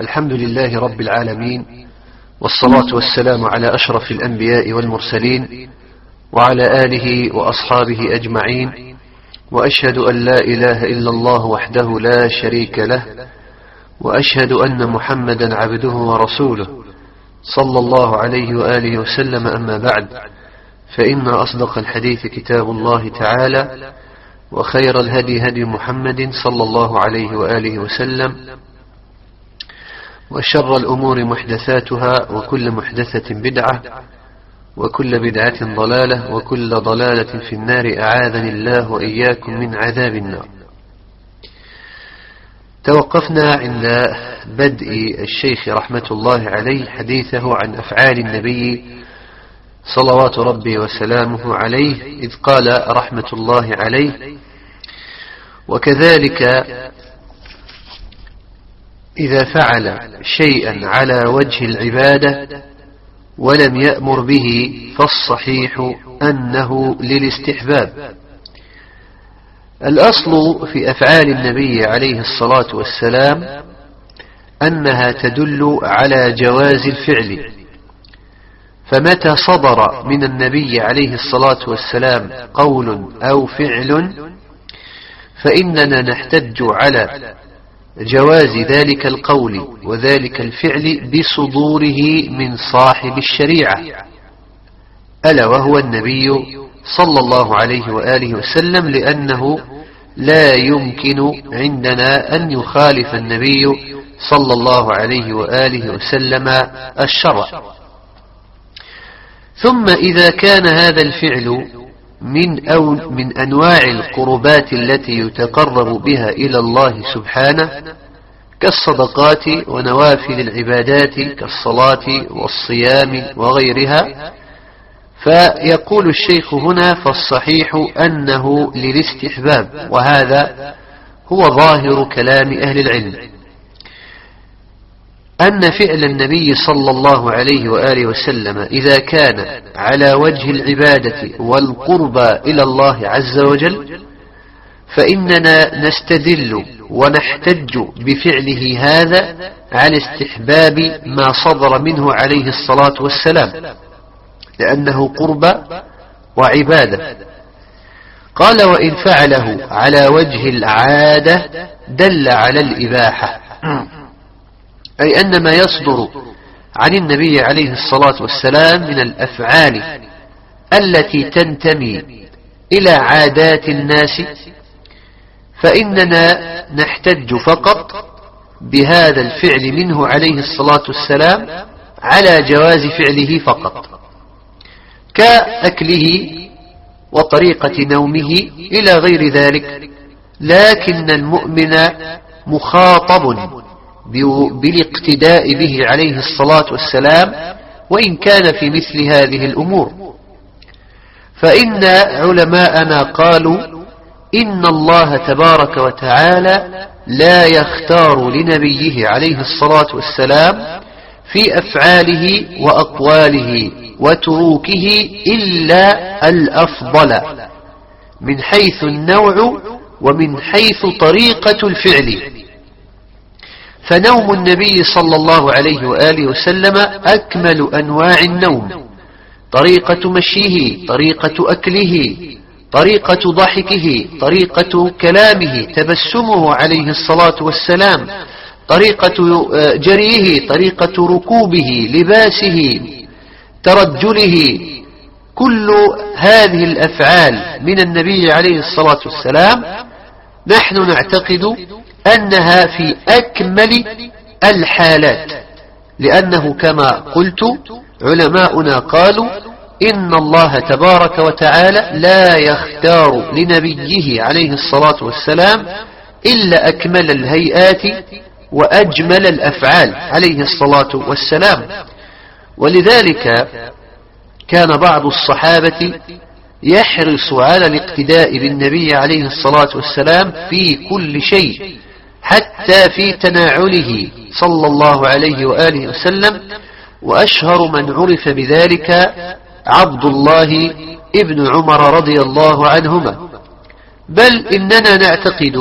الحمد لله رب العالمين والصلاة والسلام على أشرف الأنبياء والمرسلين وعلى آله وأصحابه أجمعين وأشهد أن لا إله إلا الله وحده لا شريك له وأشهد أن محمدا عبده ورسوله صلى الله عليه وآله وسلم. أما بعد فإن أصدق الحديث كتاب الله تعالى وخير الهدي هدي محمد صلى الله عليه وآله وسلم وشر الأمور محدثاتها وكل محدثة بدعة وكل بدعة ضلالة وكل ضلالة في النار. أعاذني الله وإياكم من عذاب النار. توقفنا عند بدء الشيخ رحمة الله عليه حديثه عن أفعال النبي صلوات ربي وسلامه عليه إذ قال رحمة الله عليه وكذلك إذا فعل شيئا على وجه العبادة ولم يأمر به فالصحيح أنه للاستحباب. الأصل في أفعال النبي عليه الصلاة والسلام أنها تدل على جواز الفعل. فمتى صدر من النبي عليه الصلاة والسلام قول أو فعل فإننا نحتج على جواز ذلك القول وذلك الفعل بصدوره من صاحب الشريعة ألا وهو النبي صلى الله عليه وآله وسلم لأنه لا يمكن عندنا أن يخالف النبي صلى الله عليه وآله وسلم الشرع. ثم إذا كان هذا الفعل من أو من أنواع القربات التي يتقرب بها إلى الله سبحانه كالصدقات ونوافل العبادات كالصلاة والصيام وغيرها. فيقول الشيخ هنا فالصحيح أنه للاستحباب وهذا هو ظاهر كلام أهل العلم. أن فعل النبي صلى الله عليه وآله وسلم إذا كان على وجه العبادة والقربى إلى الله عز وجل فإننا نستدل ونحتج بفعله هذا على استحباب ما صدر منه عليه الصلاة والسلام لأنه قربى وعبادة. قال وإن فعله على وجه العادة دل على الإباحة. أي أن ما يصدر عن النبي عليه الصلاة والسلام من الأفعال التي تنتمي إلى عادات الناس فإننا نحتج فقط بهذا الفعل منه عليه الصلاة والسلام على جواز فعله فقط كأكله وطريقة نومه إلى غير ذلك لكن المؤمن مخاطب بالاقتداء به عليه الصلاة والسلام وإن كان في مثل هذه الأمور. فإن علماءنا قالوا إن الله تبارك وتعالى لا يختار لنبيه عليه الصلاة والسلام في أفعاله وأقواله وتروكه إلا الأفضل من حيث النوع ومن حيث طريقة الفعل. فنوم النبي صلى الله عليه وآله وسلم أكمل أنواع النوم. طريقة مشيه طريقة أكله طريقة ضحكه طريقة كلامه تبسمه عليه الصلاة والسلام طريقة جريه طريقة ركوبه لباسه ترجله. كل هذه الأفعال من النبي عليه الصلاة والسلام نحن نعتقد أنها في أكمل الحالات. لأنه كما قلت علماؤنا قالوا إن الله تبارك وتعالى لا يختار لنبيه عليه الصلاة والسلام إلا أكمل الهيئات وأجمل الأفعال عليه الصلاة والسلام. ولذلك كان بعض الصحابة يحرص على الاقتداء بالنبي عليه الصلاة والسلام في كل شيء. حتى في تناعله صلى الله عليه وآله وسلم وأشهر من عرف بذلك عبد الله ابن عمر رضي الله عنهما. بل إننا نعتقد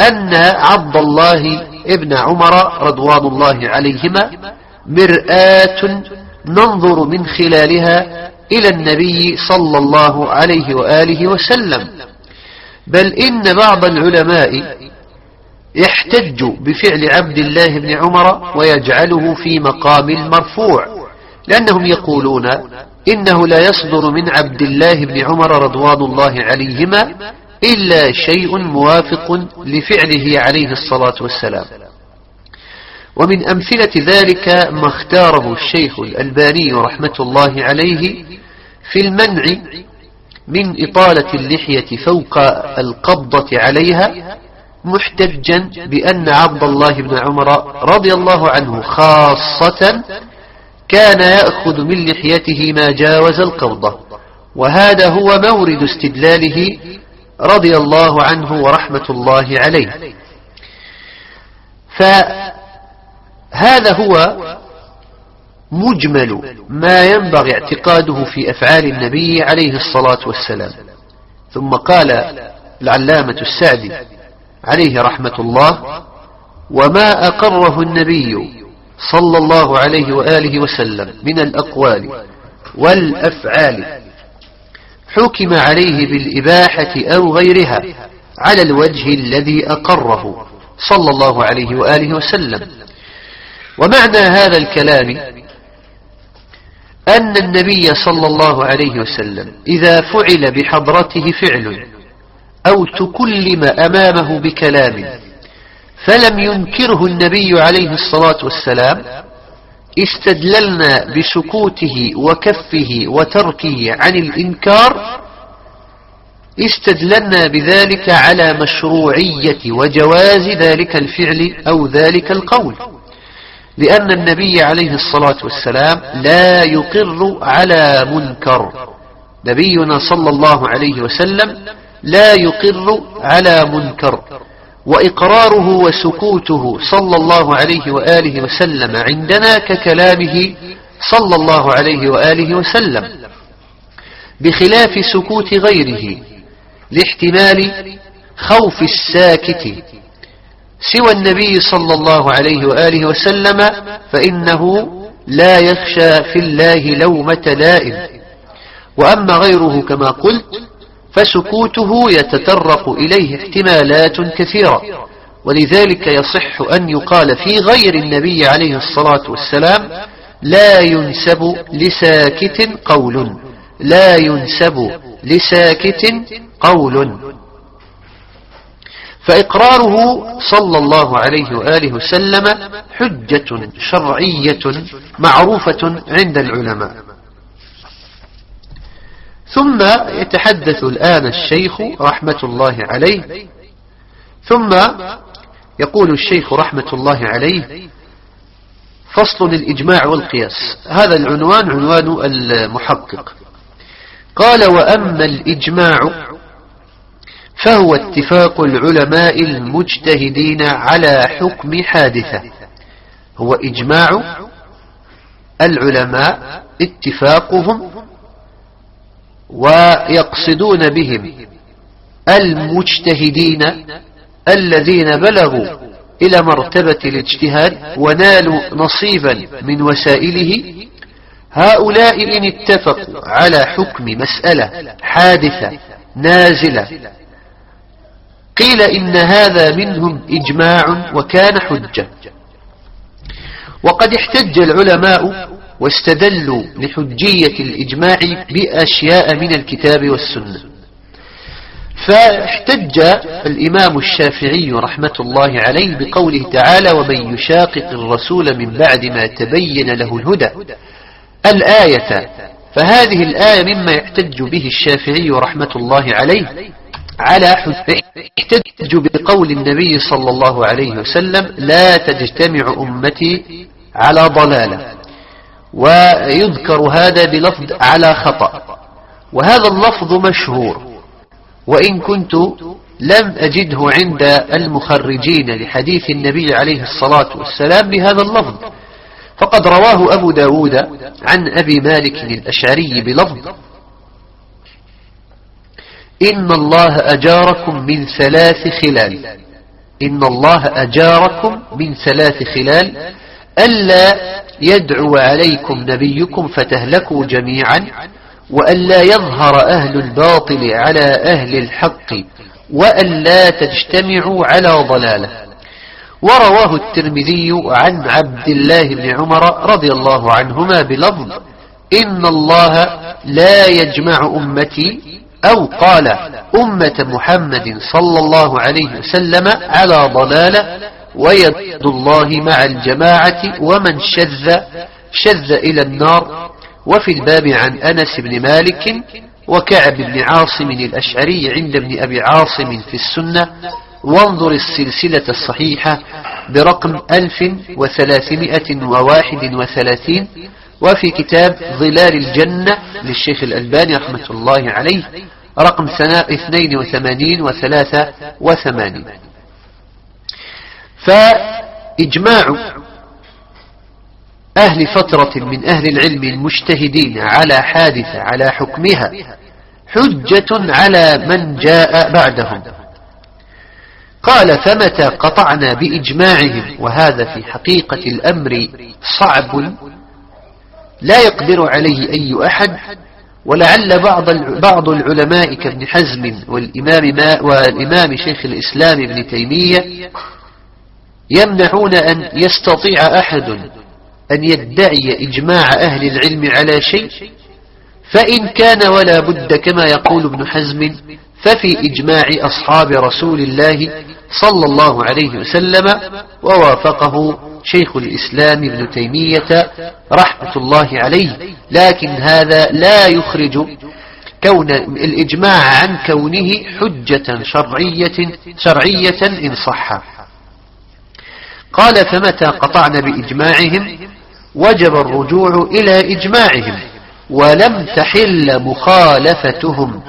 أن عبد الله ابن عمر رضوان الله عليهما مرآة ننظر من خلالها إلى النبي صلى الله عليه وآله وسلم. بل إن بعض العلماء يحتج بفعل عبد الله بن عمر ويجعله في مقام المرفوع لأنهم يقولون إنه لا يصدر من عبد الله بن عمر رضوان الله عليهما إلا شيء موافق لفعله عليه الصلاة والسلام. ومن أمثلة ذلك ما اختاره الشيخ الألباني رحمة الله عليه في المنع من إطالة اللحية فوق القبضة عليها محتجا بأن عبد الله بن عمر رضي الله عنه خاصة كان يأخذ من لحيته ما جاوز القبضة. وهذا هو مورد استدلاله رضي الله عنه ورحمة الله عليه. فهذا هو مجمل ما ينبغي اعتقاده في أفعال النبي عليه الصلاة والسلام. ثم قال العلامة السعدي عليه رحمة الله وما أقره النبي صلى الله عليه وآله وسلم من الأقوال والأفعال حكم عليه بالإباحة أو غيرها على الوجه الذي أقره صلى الله عليه وآله وسلم. ومعنى هذا الكلام أن النبي صلى الله عليه وسلم إذا فعل بحضرته فعل أو تكلم أمامه بكلام. فلم ينكره النبي عليه الصلاة والسلام. استدللنا بسكوته وكفه وتركه عن الإنكار. استدللنا بذلك على مشروعية وجواز ذلك الفعل أو ذلك القول. لأن النبي عليه الصلاة والسلام لا يقر على منكر. نبينا صلى الله عليه وسلم لا يقر على منكر وإقراره وسكوته صلى الله عليه وآله وسلم عندنا ككلامه صلى الله عليه وآله وسلم بخلاف سكوت غيره لاحتمال خوف الساكت سوى النبي صلى الله عليه وآله وسلم فإنه لا يخشى في الله لومة لائم وأما غيره كما قلت فسكوته يتطرق إليه احتمالات كثيرة ولذلك يصح أن يقال في غير النبي عليه الصلاة والسلام لا ينسب لساكت قول لا ينسب لساكت قول. فإقراره صلى الله عليه وآله وسلم حجة شرعية معروفة عند العلماء. ثم يتحدث الآن الشيخ رحمة الله عليه. ثم يقول الشيخ رحمة الله عليه فصل الإجماع والقياس. هذا العنوان عنوان المحقق. قال وأما الإجماع فهو اتفاق العلماء المجتهدين على حكم حادثة. هو إجماع العلماء اتفاقهم ويقصدون بهم المجتهدين الذين بلغوا إلى مرتبة الاجتهاد ونالوا نصيبا من وسائله. هؤلاء إن اتفقوا على حكم مسألة حادثة نازلة قيل إن هذا منهم إجماع وكان حجة. وقد احتج العلماء واستدلوا لحجية الإجماع بأشياء من الكتاب والسنة. فاحتج الإمام الشافعي رحمة الله عليه بقوله تعالى ومن يشاقق الرسول من بعد ما تبين له الهدى الآية فهذه الآية مما يحتج به الشافعي رحمة الله عليه على احتج بقول النبي صلى الله عليه وسلم لا تجتمع أمتي على ضلالة ويذكر هذا بلفظ على خطأ. وهذا اللفظ مشهور. وإن كنت لم أجده عند المخرجين لحديث النبي عليه الصلاة والسلام بهذا اللفظ. فقد رواه أبو داود عن أبي مالك الأشعري بلفظ إن الله أجاركم من ثلاث خلال. إن الله أجاركم من ثلاث خلال ألا يدعو عليكم نبيكم فتهلكوا جميعا وألا يظهر أهل الباطل على أهل الحق وألا تجتمعوا على ضلالة. ورواه الترمذي عن عبد الله بن عمر رضي الله عنهما بلفظ إن الله لا يجمع أمتي أو قال أمة محمد صلى الله عليه وسلم على ضلالة ويد الله مع الجماعة ومن شذ شذ إلى النار وفي الباب عن أنس بن مالك وكعب بن عاصم الأشعري عند ابن أبي عاصم في السنة وانظر السلسلة الصحيحة برقم 1331 وفي كتاب ظلال الجنة للشيخ الألباني رحمة الله عليه رقم 82 و 83 فإجماع أهل فترة من أهل العلم المجتهدين على حادثة على حكمها حجة على من جاء بعدهم. قال فمتى قطعنا بإجماعهم؟ وهذا في حقيقة الأمر صعب لا يقدر عليه أي أحد ولعل بعض بعض العلماء كابن حزم والإمام, ما والإمام شيخ الإسلام ابن تيمية يمنعون أن يستطيع أحد أن يدعي إجماع أهل العلم على شيء فإن كان ولا بد كما يقول ابن حزم ففي إجماع أصحاب رسول الله صلى الله عليه وسلم ووافقه شيخ الإسلام ابن تيمية رحمة الله عليه. لكن هذا لا يخرج كون الإجماع عن كونه حجة شرعية, شرعية إن صح. قال فمتى قطعنا بإجماعهم؟ وجب الرجوع إلى إجماعهم ولم تحل مخالفتهم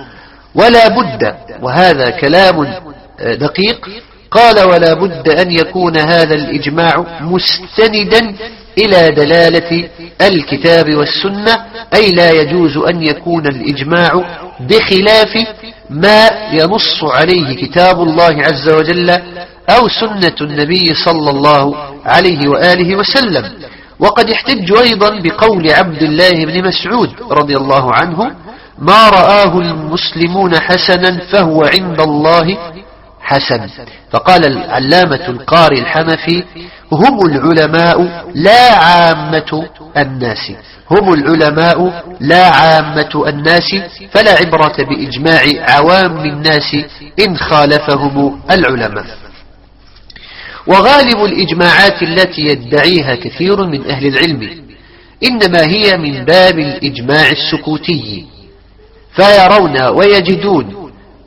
ولا بد وهذا كلام دقيق قال ولا بد أن يكون هذا الإجماع مستندا إلى دلالة الكتاب والسنة أي لا يجوز أن يكون الإجماع بخلاف ما ينص عليه كتاب الله عز وجل أو سنة النبي صلى الله عليه وآله وسلم. وقد احتج أيضا بقول عبد الله بن مسعود رضي الله عنه ما رآه المسلمون حسنا فهو عند الله حسن. فقال العلامة القاري الحنفي هم العلماء لا عامة الناس. هم العلماء لا عامة الناس فلا عبرة بإجماع عوام الناس إن خالفهم العلماء. وغالب الإجماعات التي يدعيها كثير من أهل العلم إنما هي من باب الإجماع السكوتي. فيرون ويجدون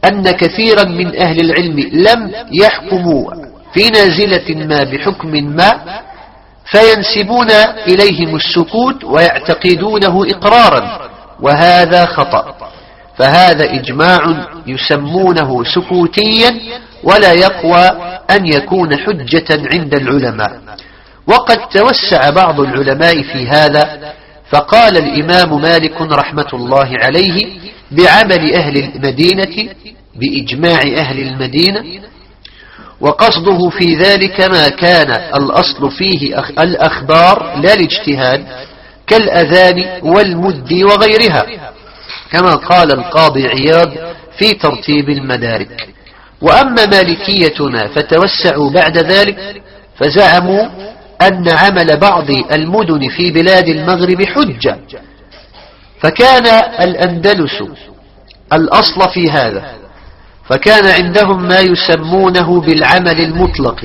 أن كثيرا من أهل العلم لم يحكموا في نازلة ما بحكم ما فينسبون إليهم السكوت ويعتقدونه إقرارا وهذا خطأ. فهذا إجماع يسمونه سكوتيا ولا يقوى أن يكون حجة عند العلماء. وقد توسع بعض العلماء في هذا فقال الإمام مالك رحمة الله عليه بعمل أهل المدينة بإجماع أهل المدينة وقصده في ذلك ما كان الأصل فيه الأخبار لا الاجتهاد كالأذان والمد وغيرها كما قال القاضي عياض في ترتيب المدارك. وأما مالكيتنا فتوسعوا بعد ذلك فزعموا أن عمل بعض المدن في بلاد المغرب حجة. فكان الأندلس الأصل في هذا. فكان عندهم ما يسمونه بالعمل المطلق.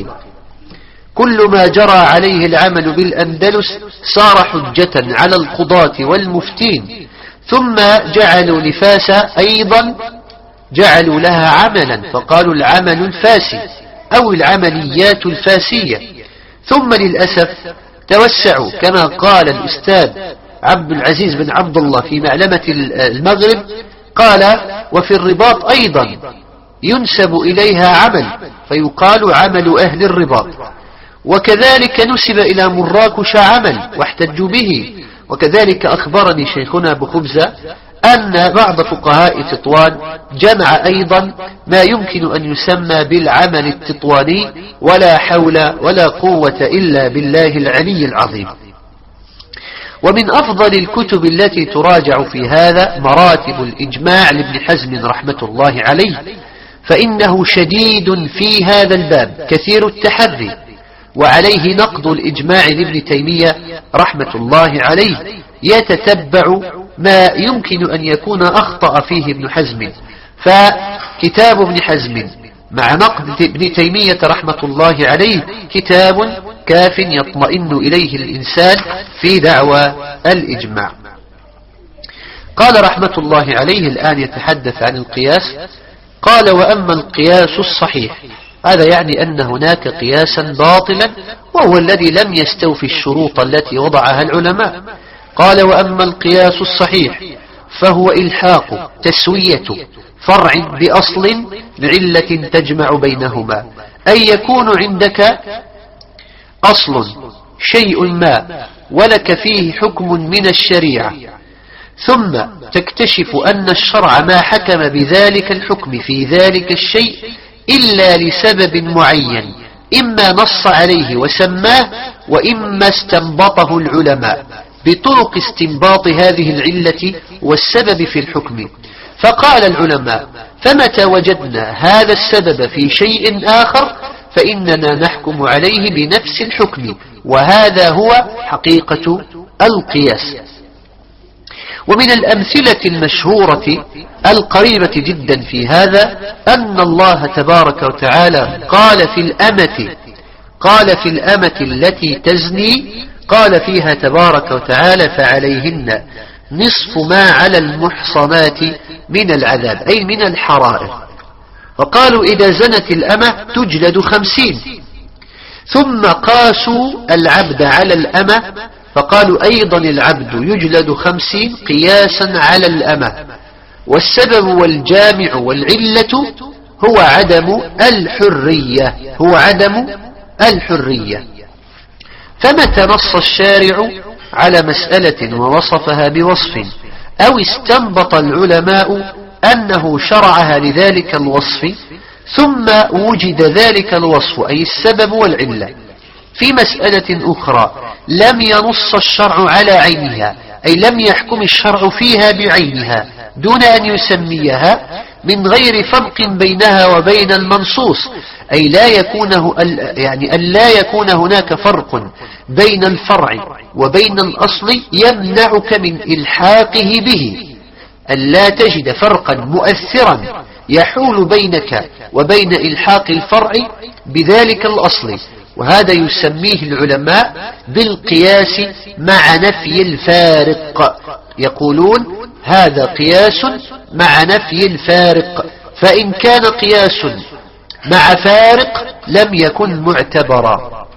كل ما جرى عليه العمل بالأندلس صار حجة على القضاة والمفتين. ثم جعلوا نفاس أيضا جعلوا لها عملا فقالوا العمل الفاسي أو العمليات الفاسية. ثم للأسف توسعوا كما قال الأستاذ عبد العزيز بن عبد الله في معلمة المغرب قال وفي الرباط أيضا ينسب إليها عمل فيقال عمل أهل الرباط. وكذلك نسب إلى مراكش عمل واحتجوا به. وكذلك أخبرني شيخنا بخبزة أن بعض فقهاء تطوان جمع أيضا ما يمكن أن يسمى بالعمل التطواني ولا حول ولا قوة إلا بالله العلي العظيم. ومن أفضل الكتب التي تراجع في هذا مراتب الإجماع لابن حزم رحمة الله عليه فإنه شديد في هذا الباب كثير التحري وعليه نقد الإجماع لابن تيمية رحمة الله عليه يتتبع ما يمكن أن يكون أخطأ فيه ابن حزم. فكتاب ابن حزم مع نقد ابن تيمية رحمة الله عليه كتاب كاف يطمئن إليه الإنسان في دعوى الإجماع. قال رحمة الله عليه الآن يتحدث عن القياس. قال وأما القياس الصحيح هذا يعني أن هناك قياسا باطلا وهو الذي لم يستوفي الشروط التي وضعها العلماء. قال وأما القياس الصحيح فهو إلحاق تسوية فرع بأصل لعلة تجمع بينهما. أي يكون عندك أصل شيء ما ولك فيه حكم من الشريعة. ثم تكتشف أن الشرع ما حكم بذلك الحكم في ذلك الشيء إلا لسبب معين إما نص عليه وسماه وإما استنبطه العلماء. بطرق استنباط هذه العلة والسبب في الحكم. فقال العلماء فمتى وجدنا هذا السبب في شيء آخر؟ فإننا نحكم عليه بنفس الحكم وهذا هو حقيقة القياس. ومن الأمثلة المشهورة القريبة جدا في هذا أن الله تبارك وتعالى قال في الأمة قال في الأمة التي تزني قال فيها تبارك وتعالى فعليهن نصف ما على المحصنات من العذاب أي من الحرائر. وقالوا إذا زنت الأمة تجلد خمسين. ثم قاسوا العبد على الأمة فقالوا أيضا العبد يجلد خمسين قياسا على الأمة. والسبب والجامع والعلة هو عدم الحرية هو عدم الحرية. فمتى نص الشارع على مسألة ووصفها بوصف؟ أو استنبط العلماء أنه شرعها لذلك الوصف ثم وجد ذلك الوصف أي السبب والعلة. في مسألة أخرى لم ينص الشرع على عينها أي لم يحكم الشرع فيها بعينها دون أن يسميها من غير فرق بينها وبين المنصوص. أي لا يكون يعني أن لا يكون هناك فرق بين الفرع وبين الأصل يمنعك من إلحاقه به. أن لا تجد فرقا مؤثرا يحول بينك وبين إلحاق الفرع بذلك الأصل. وهذا يسميه العلماء بالقياس مع نفي الفارق. يقولون هذا قياس مع نفي الفارق فإن كان قياس مع فارق لم يكن معتبرا.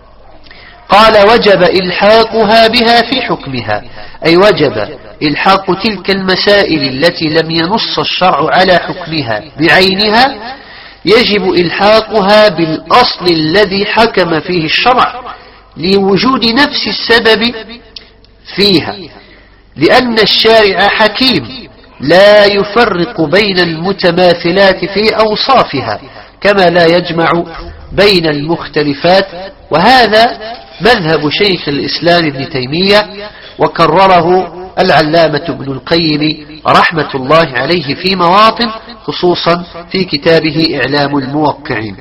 قال وجب إلحاقها بها في حكمها أي وجب إلحاق تلك المسائل التي لم ينص الشرع على حكمها بعينها يجب إلحاقها بالأصل الذي حكم فيه الشرع لوجود نفس السبب فيها. لأن الشارع حكيم لا يفرق بين المتماثلات في أوصافها كما لا يجمع بين المختلفات. وهذا مذهب شيخ الإسلام ابن تيمية وكرره العلامة ابن القيم رحمة الله عليه في مواطن خصوصا في كتابه إعلام الموقعين.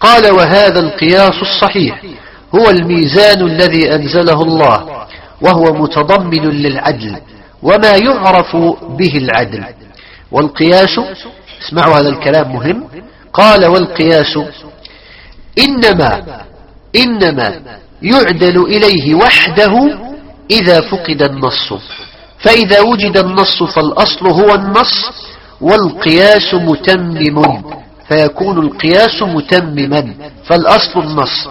قال وهذا القياس الصحيح هو الميزان الذي أنزله الله وهو متضمن للعدل وما يعرف به العدل. والقياس اسمعوا هذا الكلام مهم. قال والقياس إنما إنما يعدل إليه وحده إذا فقد النص. فإذا وجد النص فالأصل هو النص والقياس متمم. فيكون القياس متمما فالأصل النص.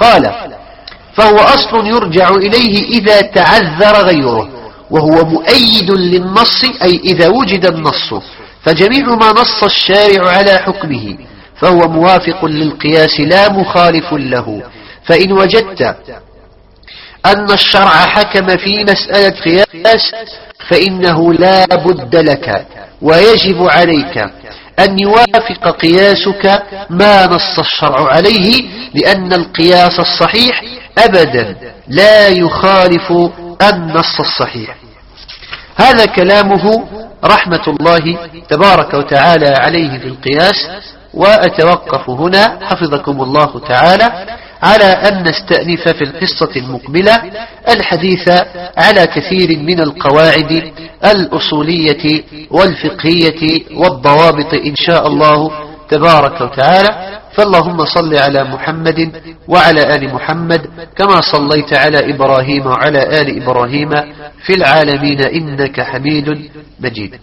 قال فهو أصل يرجع إليه إذا تعذر غيره وهو مؤيد للنص أي إذا وجد النص فجميع ما نص الشارع على حكمه فهو موافق للقياس لا مخالف له فإن وجدت أن الشرع حكم في مسألة قياس فإنه لا بد لك ويجب عليك أن يوافق قياسك ما نص الشرع عليه لأن القياس الصحيح أبدا لا يخالف النص الصحيح. هذا كلامه رحمة الله تبارك وتعالى عليه في القياس وأتوقف هنا حفظكم الله تعالى. على أن نستأنف في القصة المقبلة الحديث على كثير من القواعد الأصولية والفقهية والضوابط إن شاء الله تبارك وتعالى. فاللهم صل على محمد وعلى آل محمد كما صليت على إبراهيم وعلى آل إبراهيم في العالمين إنك حميد مجيد.